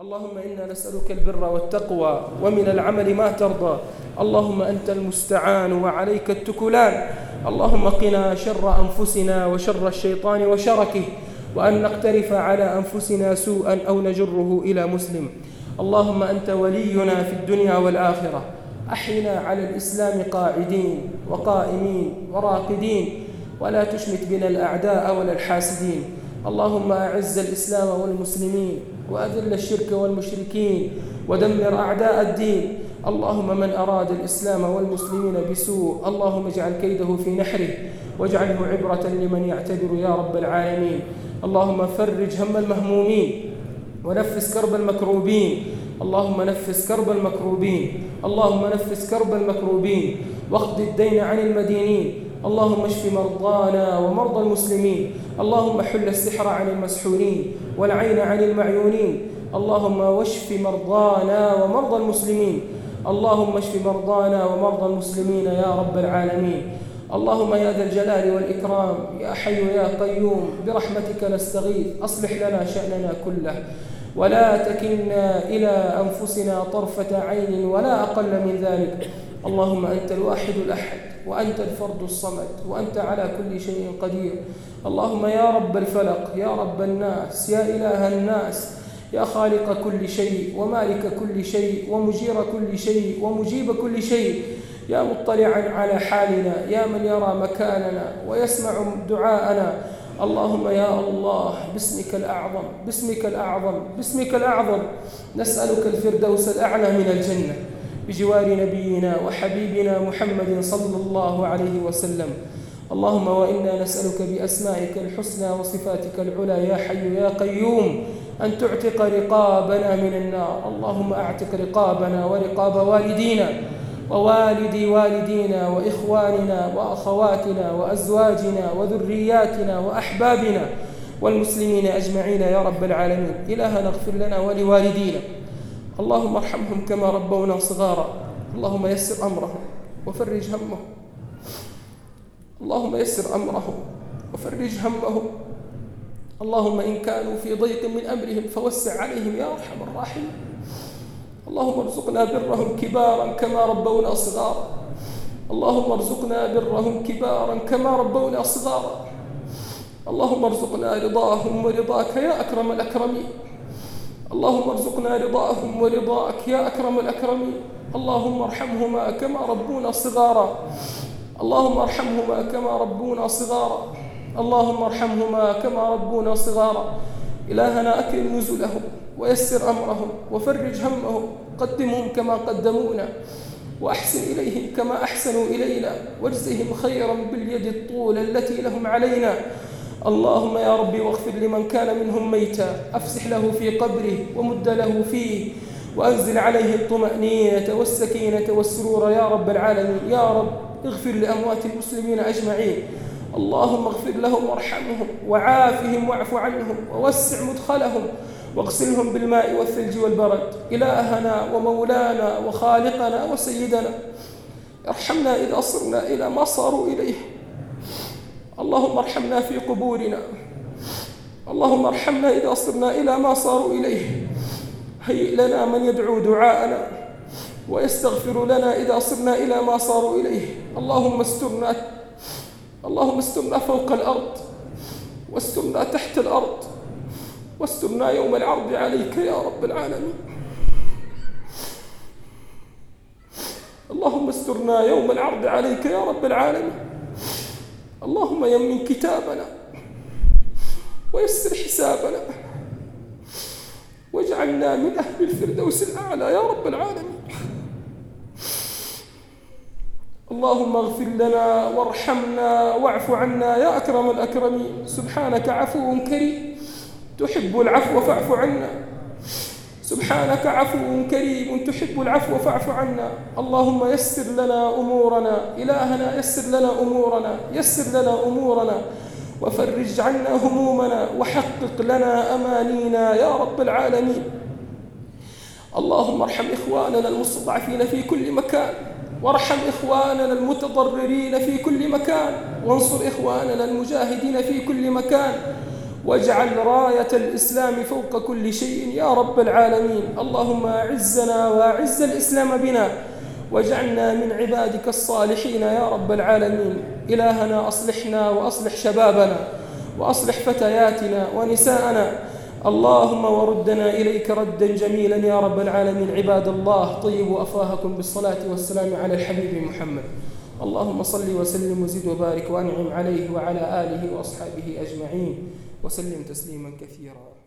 اللهم إنا نسألك البر والتقوى ومن العمل ما ترضى. اللهم أنت المستعان وعليك التكلان. اللهم قنا شر أنفسنا وشر الشيطان وشركه وأن نقترف على أنفسنا سوءا أو نجره إلى مسلم. اللهم أنت ولينا في الدنيا والآخرة. أحينا على الإسلام قاعدين وقائمين وراقدين. ولا تشمت بنا الأعداء ولا الحاسدين. اللهم أعز الإسلام والمسلمين. وأذل الشرك والمشركين ودمر أعداء الدين. اللهم من أراد الإسلام والمسلمين بسوء اللهم اجعل كيده في نحره واجعله عبرة لمن يعتبر يا رب العالمين. اللهم فرج هم المهمومين ونفس كرب المكروبين. اللهم نفس كرب المكروبين. اللهم نفس كرب المكروبين. واقض الدين عن المدينين. اللهم اشف مرضانا ومرضى المسلمين. اللهم حل السحر عن المسحورين والعين عن المعيونين. اللهم واشف مرضانا ومرضى المسلمين. اللهم اشف مرضانا ومرضى المسلمين يا رب العالمين. اللهم يا ذا الجلال والإكرام يا حي يا قيوم برحمتك نستغيث. أصلح لنا شأننا كله. ولا تكلنا إلى أنفسنا طرفة عين ولا أقل من ذلك. اللهم أنت الواحد الأحد. وأنت الفرد الصمد وأنت على كل شيء قدير. اللهم يا رب الفلق يا رب الناس يا إله الناس يا خالق كل شيء ومالك كل شيء ومجير كل شيء ومجيب كل شيء. يا مطلعا على حالنا يا من يرى مكاننا ويسمع دعاءنا. اللهم يا الله باسمك الأعظم باسمك الأعظم باسمك الأعظم. نسألك الفردوس الأعلى من الجنة. بجوار نبينا وحبيبنا محمد صلى الله عليه وسلم. اللهم وإنا نسألك بأسمائك الحسنى وصفاتك العلى يا حي يا قيوم أن تعتق رقابنا من النار. اللهم أعتق رقابنا ورقاب والدينا ووالدي والدينا وإخواننا وأخواتنا وأزواجنا وذرياتنا وأحبابنا والمسلمين أجمعين يا رب العالمين. إلهنا اغفر لنا ولوالدينا. اللهم ارحمهم كما ربونا صغارا. اللهم يسر أمرهم وفرج همهم. اللهم يسر أمرهم وفرج همهم. اللهم إن كانوا في ضيق من أمرهم فوسع عليهم يا أرحم الراحمين. اللهم ارزقنا برهم كبارا كما ربونا صغارا. اللهم ارزقنا برهم كبارا كما ربونا صغارا. اللهم ارزقنا رضاهم ورضاك يا أكرم الأكرمين. اللهم ارزقنا رضاهم ورضاك يا أكرم الأكرمين. اللهم ارحمهما كما ربونا صغارا. اللهم ارحمهما كما ربونا صغارا. اللهم ارحمهما كما ربونا صغارا. إلهنا أكرم نزلهم ويسر أمرهم وفرج همهم. قدمهم كما قدمونا وأحسن إليهم كما أحسنوا إلينا. واجزهم خيرا باليد الطولة التي لهم علينا. اللهم يا ربي واغفر لمن كان منهم ميتا أفسح له في قبره ومد له فيه وأنزل عليه الطمأنينة والسكينة والسرور يا رب العالمين. يا رب اغفر لأموات المسلمين أجمعين. اللهم اغفر لهم وارحمهم وعافهم واعف عنهم ووسع مدخلهم واغسلهم بالماء والثلج والبرد. إلهنا ومولانا وخالقنا وسيدنا. ارحمنا إذا صرنا إلى ما صاروا إليه. اللهم ارحمنا في قبورنا. اللهم ارحمنا إذا صرنا إلى ما صاروا إليه. هيئ لنا من يدعو دعاءنا. ويستغفر لنا إذا صرنا إلى ما صاروا إليه. اللهم استرنا اللهم استرنا فوق الأرض. واسترنا تحت الأرض. واسترنا يوم العرض عليك يا رب العالمين. اللهم استرنا يوم العرض عليك يا رب العالمين. اللهم يمن كتابنا ويسر حسابنا واجعلنا من أهل الفردوس الأعلى يا رب العالمين. اللهم اغفر لنا وارحمنا واعف عنا يا أكرم الأكرمين. سبحانك عفو كريم. تحب العفو فاعف عنا. سبحانك عفو كريم تحب العفو فاعف عنا. اللهم يسر لنا أمورنا. إلهنا يسر لنا أمورنا. يسر لنا أمورنا. وفرج عنا همومنا. وحقق لنا أمانينا يا رب العالمين. اللهم ارحم إخواننا المستضعفين في كل مكان. وارحم إخواننا المتضررين في كل مكان. وانصر إخواننا المجاهدين في كل مكان. واجعل راية الإسلام فوق كل شيء يا رب العالمين. اللهم أعزنا وأعز الإسلام بنا واجعلنا من عبادك الصالحين يا رب العالمين. إلهنا أصلحنا وأصلح شبابنا وأصلح فتياتنا ونساءنا. اللهم وردنا إليك ردا جميلا يا رب العالمين. عباد الله طيبوا أفواهكم بالصلاة والسلام على الحبيب محمد. اللهم صل وسلم وزد وبارك وأنعم عليه وعلى آله وأصحابه أجمعين. وسلم تسليما كثيرا.